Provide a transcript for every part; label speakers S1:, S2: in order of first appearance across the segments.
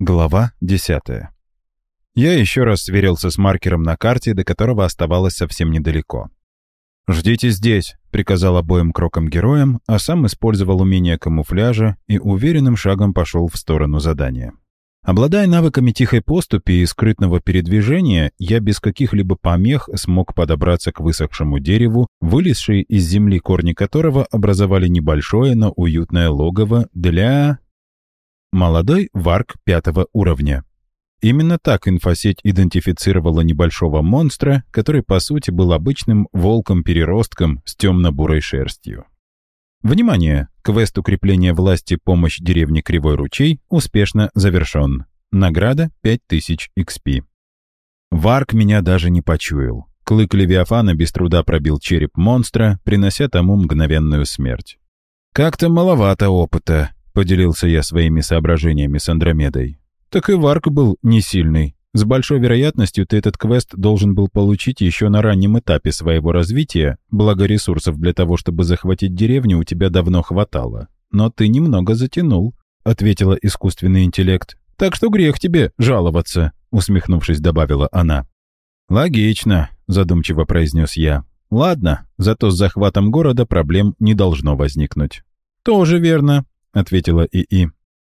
S1: Глава 10. Я еще раз сверился с маркером на карте, до которого оставалось совсем недалеко. «Ждите здесь», — приказал обоим кроком героям, а сам использовал умение камуфляжа и уверенным шагом пошел в сторону задания. Обладая навыками тихой поступи и скрытного передвижения, я без каких-либо помех смог подобраться к высохшему дереву, вылезшие из земли корни которого образовали небольшое, но уютное логово для... Молодой варк пятого уровня. Именно так инфосеть идентифицировала небольшого монстра, который по сути был обычным волком-переростком с темно-бурой шерстью. Внимание! Квест укрепления власти «Помощь деревне Кривой ручей» успешно завершен. Награда 5000 XP. Варк меня даже не почуял. Клык Левиафана без труда пробил череп монстра, принося тому мгновенную смерть. «Как-то маловато опыта», Поделился я своими соображениями с Андромедой. Так и Варк был не сильный. С большой вероятностью ты этот квест должен был получить еще на раннем этапе своего развития, благо ресурсов для того, чтобы захватить деревню, у тебя давно хватало. Но ты немного затянул, ответила искусственный интеллект. Так что грех тебе жаловаться, усмехнувшись, добавила она. Логично, задумчиво произнес я. Ладно, зато с захватом города проблем не должно возникнуть. Тоже верно, — ответила ИИ.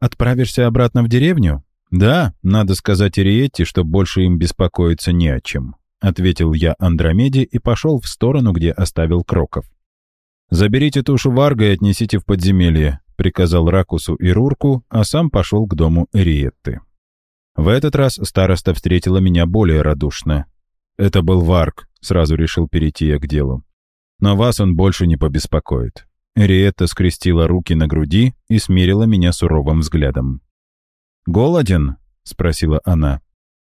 S1: «Отправишься обратно в деревню?» «Да, надо сказать Ириетте, что больше им беспокоиться не о чем», — ответил я Андромеде и пошел в сторону, где оставил Кроков. «Заберите тушу Варга и отнесите в подземелье», — приказал Ракусу и Рурку, а сам пошел к дому Ириетты. В этот раз староста встретила меня более радушно. «Это был Варг», — сразу решил перейти я к делу. «Но вас он больше не побеспокоит. Риетта скрестила руки на груди и смерила меня суровым взглядом. «Голоден?» — спросила она.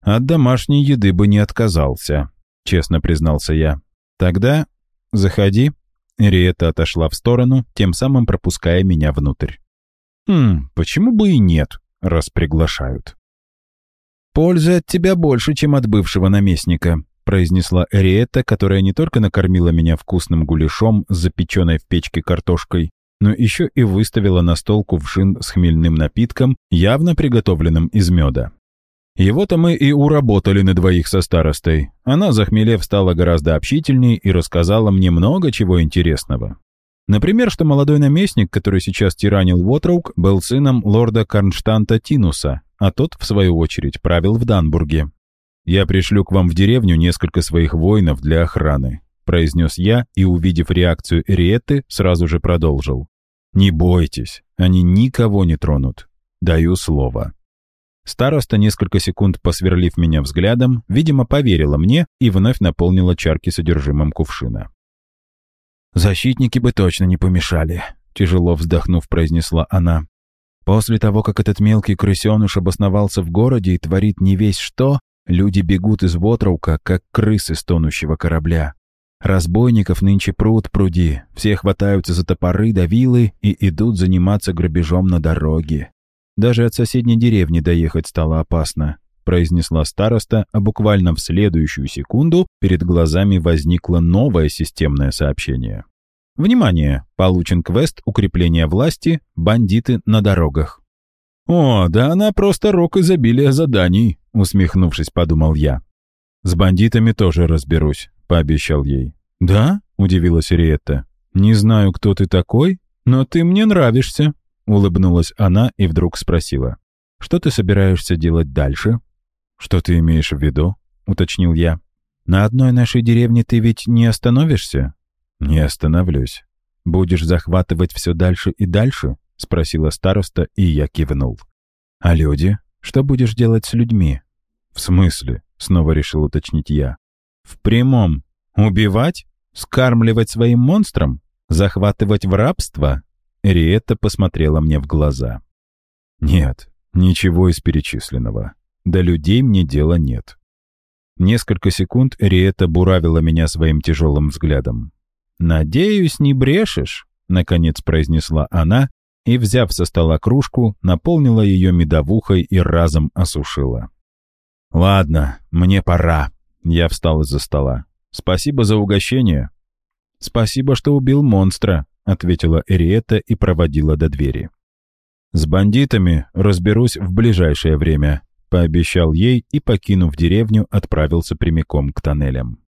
S1: «От домашней еды бы не отказался», — честно признался я. «Тогда заходи». Риетта отошла в сторону, тем самым пропуская меня внутрь. «Хм, почему бы и нет, раз приглашают?» «Пользы от тебя больше, чем от бывшего наместника», произнесла Эриетта, которая не только накормила меня вкусным гуляшом с запеченной в печке картошкой, но еще и выставила на стол кувшин с хмельным напитком, явно приготовленным из меда. Его-то мы и уработали на двоих со старостой. Она, захмелев, стала гораздо общительней и рассказала мне много чего интересного. Например, что молодой наместник, который сейчас тиранил Уотроук, был сыном лорда Карнштанта Тинуса, а тот, в свою очередь, правил в Данбурге. «Я пришлю к вам в деревню несколько своих воинов для охраны», произнес я и, увидев реакцию Эриетты, сразу же продолжил. «Не бойтесь, они никого не тронут. Даю слово». Староста, несколько секунд посверлив меня взглядом, видимо, поверила мне и вновь наполнила чарки содержимым кувшина. «Защитники бы точно не помешали», — тяжело вздохнув, произнесла она. «После того, как этот мелкий крысеныш обосновался в городе и творит не весь что, Люди бегут из Ботроука, как крысы с тонущего корабля. Разбойников нынче пруд пруди, все хватаются за топоры да вилы и идут заниматься грабежом на дороге. Даже от соседней деревни доехать стало опасно, произнесла староста, а буквально в следующую секунду перед глазами возникло новое системное сообщение. Внимание! Получен квест укрепления власти «Бандиты на дорогах». «О, да она просто рок изобилия заданий», усмехнувшись, подумал я. «С бандитами тоже разберусь», — пообещал ей. «Да?» — удивилась Риетта. «Не знаю, кто ты такой, но ты мне нравишься», — улыбнулась она и вдруг спросила. «Что ты собираешься делать дальше?» «Что ты имеешь в виду?» — уточнил я. «На одной нашей деревне ты ведь не остановишься?» «Не остановлюсь. Будешь захватывать все дальше и дальше?» — спросила староста, и я кивнул. «А люди? Что будешь делать с людьми?» «В смысле?» — снова решил уточнить я. «В прямом. Убивать? Скармливать своим монстрам? Захватывать в рабство?» Риетта посмотрела мне в глаза. «Нет, ничего из перечисленного. До людей мне дела нет». Несколько секунд Риетта буравила меня своим тяжелым взглядом. «Надеюсь, не брешешь?» — наконец произнесла она и, взяв со стола кружку, наполнила ее медовухой и разом осушила. «Ладно, мне пора». Я встал из-за стола. «Спасибо за угощение». «Спасибо, что убил монстра», — ответила Эриэта и проводила до двери. «С бандитами разберусь в ближайшее время», — пообещал ей и, покинув деревню, отправился прямиком к тоннелям.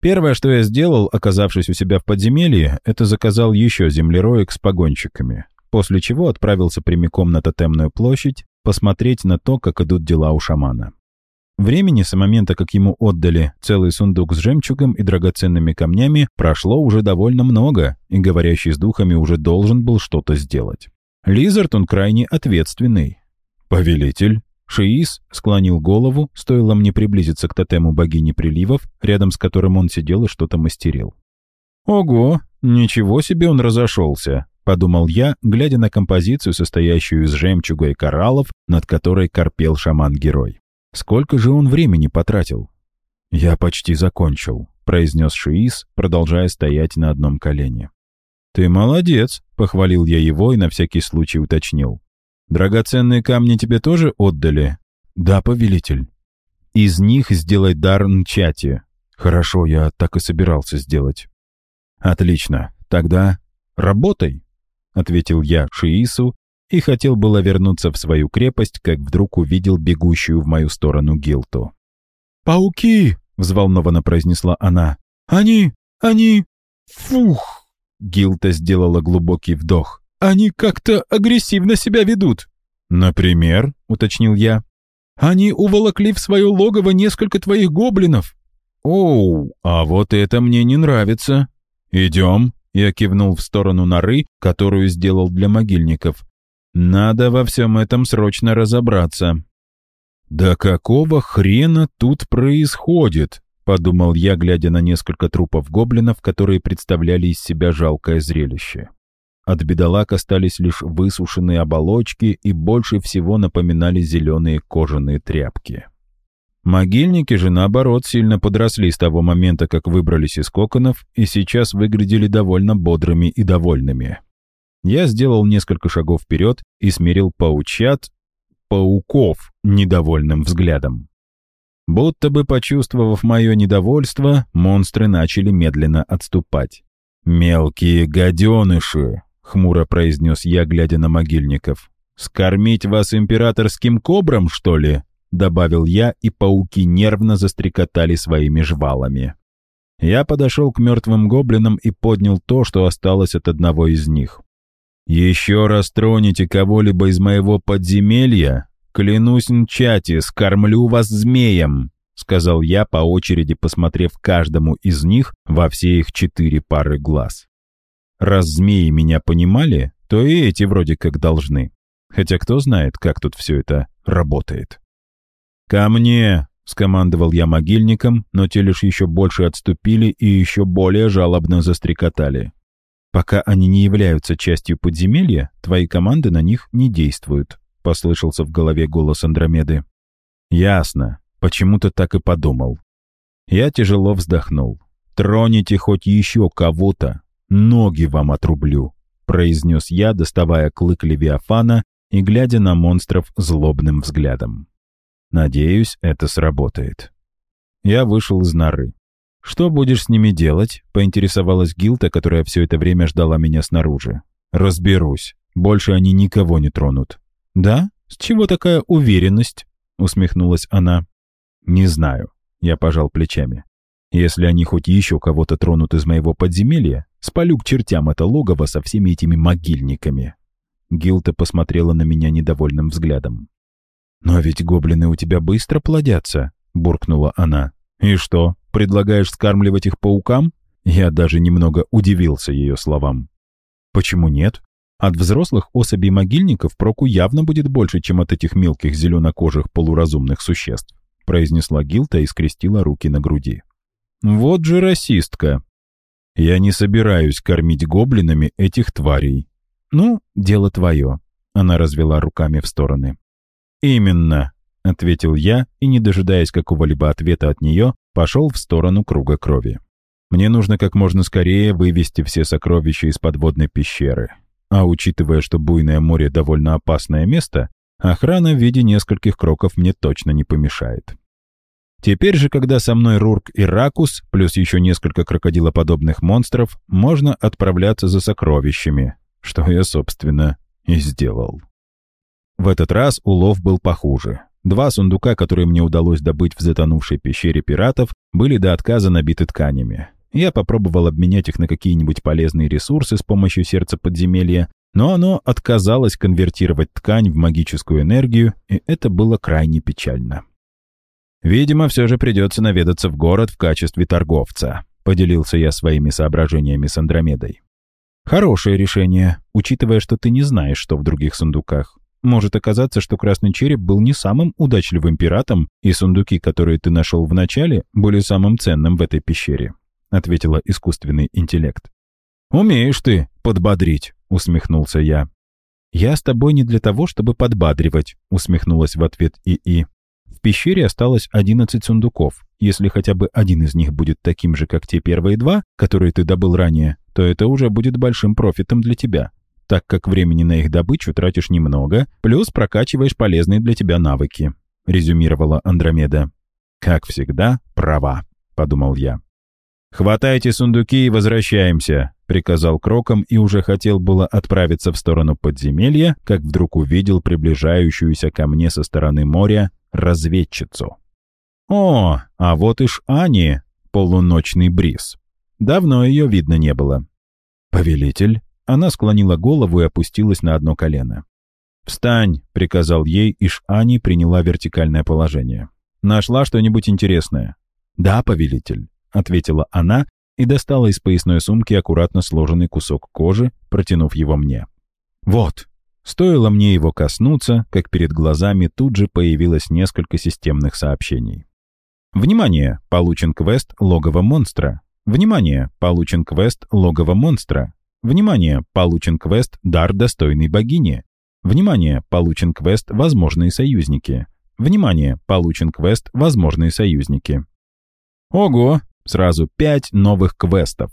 S1: Первое, что я сделал, оказавшись у себя в подземелье, это заказал еще землероек с погонщиками, после чего отправился прямиком на тотемную площадь посмотреть на то, как идут дела у шамана. Времени с момента, как ему отдали целый сундук с жемчугом и драгоценными камнями, прошло уже довольно много, и говорящий с духами уже должен был что-то сделать. Лизард он крайне ответственный. «Повелитель?» Шиис склонил голову, стоило мне приблизиться к тотему богини приливов, рядом с которым он сидел и что-то мастерил. «Ого, ничего себе он разошелся!» — подумал я, глядя на композицию, состоящую из жемчуга и кораллов, над которой корпел шаман-герой. Сколько же он времени потратил? «Я почти закончил», — произнес Шиис, продолжая стоять на одном колене. «Ты молодец», — похвалил я его и на всякий случай уточнил. «Драгоценные камни тебе тоже отдали?» «Да, повелитель». «Из них сделай дар Нчати». «Хорошо, я так и собирался сделать». «Отлично. Тогда работай», — ответил я Шиису и хотел было вернуться в свою крепость, как вдруг увидел бегущую в мою сторону Гилту.
S2: «Пауки!» — взволнованно произнесла она. «Они! Они! Фух!»
S1: Гилта сделала глубокий вдох.
S2: «Они как-то агрессивно себя ведут!»
S1: «Например?» — уточнил я.
S2: «Они уволокли в свое логово несколько твоих гоблинов».
S1: «Оу, а вот это мне не нравится. Идем!» Я кивнул в сторону норы, которую сделал для могильников. Надо во всем этом срочно разобраться. «Да какого хрена тут происходит?» — подумал я, глядя на несколько трупов гоблинов, которые представляли из себя жалкое зрелище. От бедолаг остались лишь высушенные оболочки и больше всего напоминали зеленые кожаные тряпки. Могильники же, наоборот, сильно подросли с того момента, как выбрались из коконов, и сейчас выглядели довольно бодрыми и довольными. Я сделал несколько шагов вперед и смирил паучат, пауков, недовольным взглядом. Будто бы почувствовав мое недовольство, монстры начали медленно отступать. «Мелкие гаденыши!» — хмуро произнес я, глядя на могильников. «Скормить вас императорским кобрам, что ли?» — добавил я, и пауки нервно застрекотали своими жвалами. Я подошел к мертвым гоблинам и поднял то, что осталось от одного из них. «Еще раз тронете кого-либо из моего подземелья, клянусь нчати, скормлю вас змеем», сказал я по очереди, посмотрев каждому из них во все их четыре пары глаз. Раз змеи меня понимали, то и эти вроде как должны. Хотя кто знает, как тут все это работает. «Ко мне!» — скомандовал я могильникам, но те лишь еще больше отступили и еще более жалобно застрекотали. Пока они не являются частью подземелья, твои команды на них не действуют», — послышался в голове голос Андромеды. «Ясно. Почему-то так и подумал». Я тяжело вздохнул. «Троните хоть еще кого-то, ноги вам отрублю», — произнес я, доставая клык Левиафана и глядя на монстров злобным взглядом. «Надеюсь, это сработает». Я вышел из норы. «Что будешь с ними делать?» — поинтересовалась Гилта, которая все это время ждала меня снаружи. «Разберусь. Больше они никого не тронут». «Да? С чего такая уверенность?» — усмехнулась она. «Не знаю». Я пожал плечами. «Если они хоть еще кого-то тронут из моего подземелья, спалю к чертям это логово со всеми этими могильниками». Гилта посмотрела на меня недовольным взглядом. «Но ведь гоблины у тебя быстро плодятся», — буркнула она. «И что, предлагаешь скармливать их паукам?» Я даже немного удивился ее словам. «Почему нет? От взрослых особей могильников проку явно будет больше, чем от этих мелких зеленокожих полуразумных существ», произнесла Гилта и скрестила руки на груди. «Вот же расистка!» «Я не собираюсь кормить гоблинами этих тварей». «Ну, дело твое», — она развела руками в стороны. «Именно ответил я и, не дожидаясь какого-либо ответа от нее, пошел в сторону круга крови. Мне нужно как можно скорее вывести все сокровища из подводной пещеры. А учитывая, что буйное море довольно опасное место, охрана в виде нескольких кроков мне точно не помешает. Теперь же, когда со мной Рурк и Ракус, плюс еще несколько крокодилоподобных монстров, можно отправляться за сокровищами, что я, собственно, и сделал. В этот раз улов был похуже. Два сундука, которые мне удалось добыть в затонувшей пещере пиратов, были до отказа набиты тканями. Я попробовал обменять их на какие-нибудь полезные ресурсы с помощью сердца подземелья, но оно отказалось конвертировать ткань в магическую энергию, и это было крайне печально. «Видимо, все же придется наведаться в город в качестве торговца», поделился я своими соображениями с Андромедой. «Хорошее решение, учитывая, что ты не знаешь, что в других сундуках. Может оказаться, что Красный Череп был не самым удачливым пиратом, и сундуки, которые ты нашел в начале, были самым ценным в этой пещере», ответила искусственный интеллект. «Умеешь ты подбодрить», — усмехнулся я. «Я с тобой не для того, чтобы подбадривать», — усмехнулась в ответ ИИ. В пещере осталось 11 сундуков. Если хотя бы один из них будет таким же, как те первые два, которые ты добыл ранее, то это уже будет большим профитом для тебя, так как времени на их добычу тратишь немного, плюс прокачиваешь полезные для тебя навыки», — резюмировала Андромеда. «Как всегда, права», — подумал я. «Хватайте сундуки и возвращаемся», — приказал Кроком и уже хотел было отправиться в сторону подземелья, как вдруг увидел приближающуюся ко мне со стороны моря разведчицу. «О, а вот и Ани, полуночный бриз. Давно ее видно не было». «Повелитель?» Она склонила голову и опустилась на одно колено. «Встань!» — приказал ей, и Шани приняла вертикальное положение. «Нашла что-нибудь интересное?» «Да, повелитель», — ответила она и достала из поясной сумки аккуратно сложенный кусок кожи, протянув его мне. «Вот». Стоило мне его коснуться, как перед глазами тут же появилось несколько системных сообщений. Внимание! Получен квест «Логово монстра». Внимание! Получен квест «Логово монстра». Внимание! Получен квест «Дар достойной богини». Внимание! Получен квест «Возможные союзники». Внимание! Получен квест «Возможные союзники». Ого! Сразу пять новых квестов.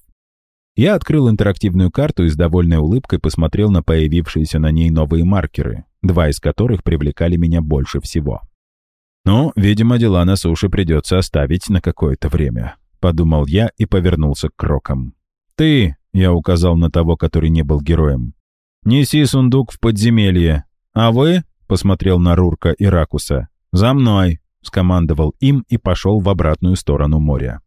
S1: Я открыл интерактивную карту и с довольной улыбкой посмотрел на появившиеся на ней новые маркеры, два из которых привлекали меня больше всего. «Ну, видимо, дела на суше придется оставить на какое-то время», — подумал я и повернулся к крокам. «Ты», — я указал на того, который не был героем, — «неси сундук в подземелье, а вы», — посмотрел на Рурка и Ракуса, — «за мной», — скомандовал им и пошел в обратную сторону моря.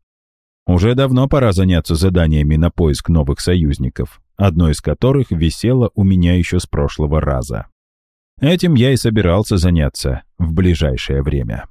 S1: Уже давно пора заняться заданиями на поиск новых союзников, одно из которых висело у меня еще с прошлого раза. Этим я и собирался заняться в ближайшее время.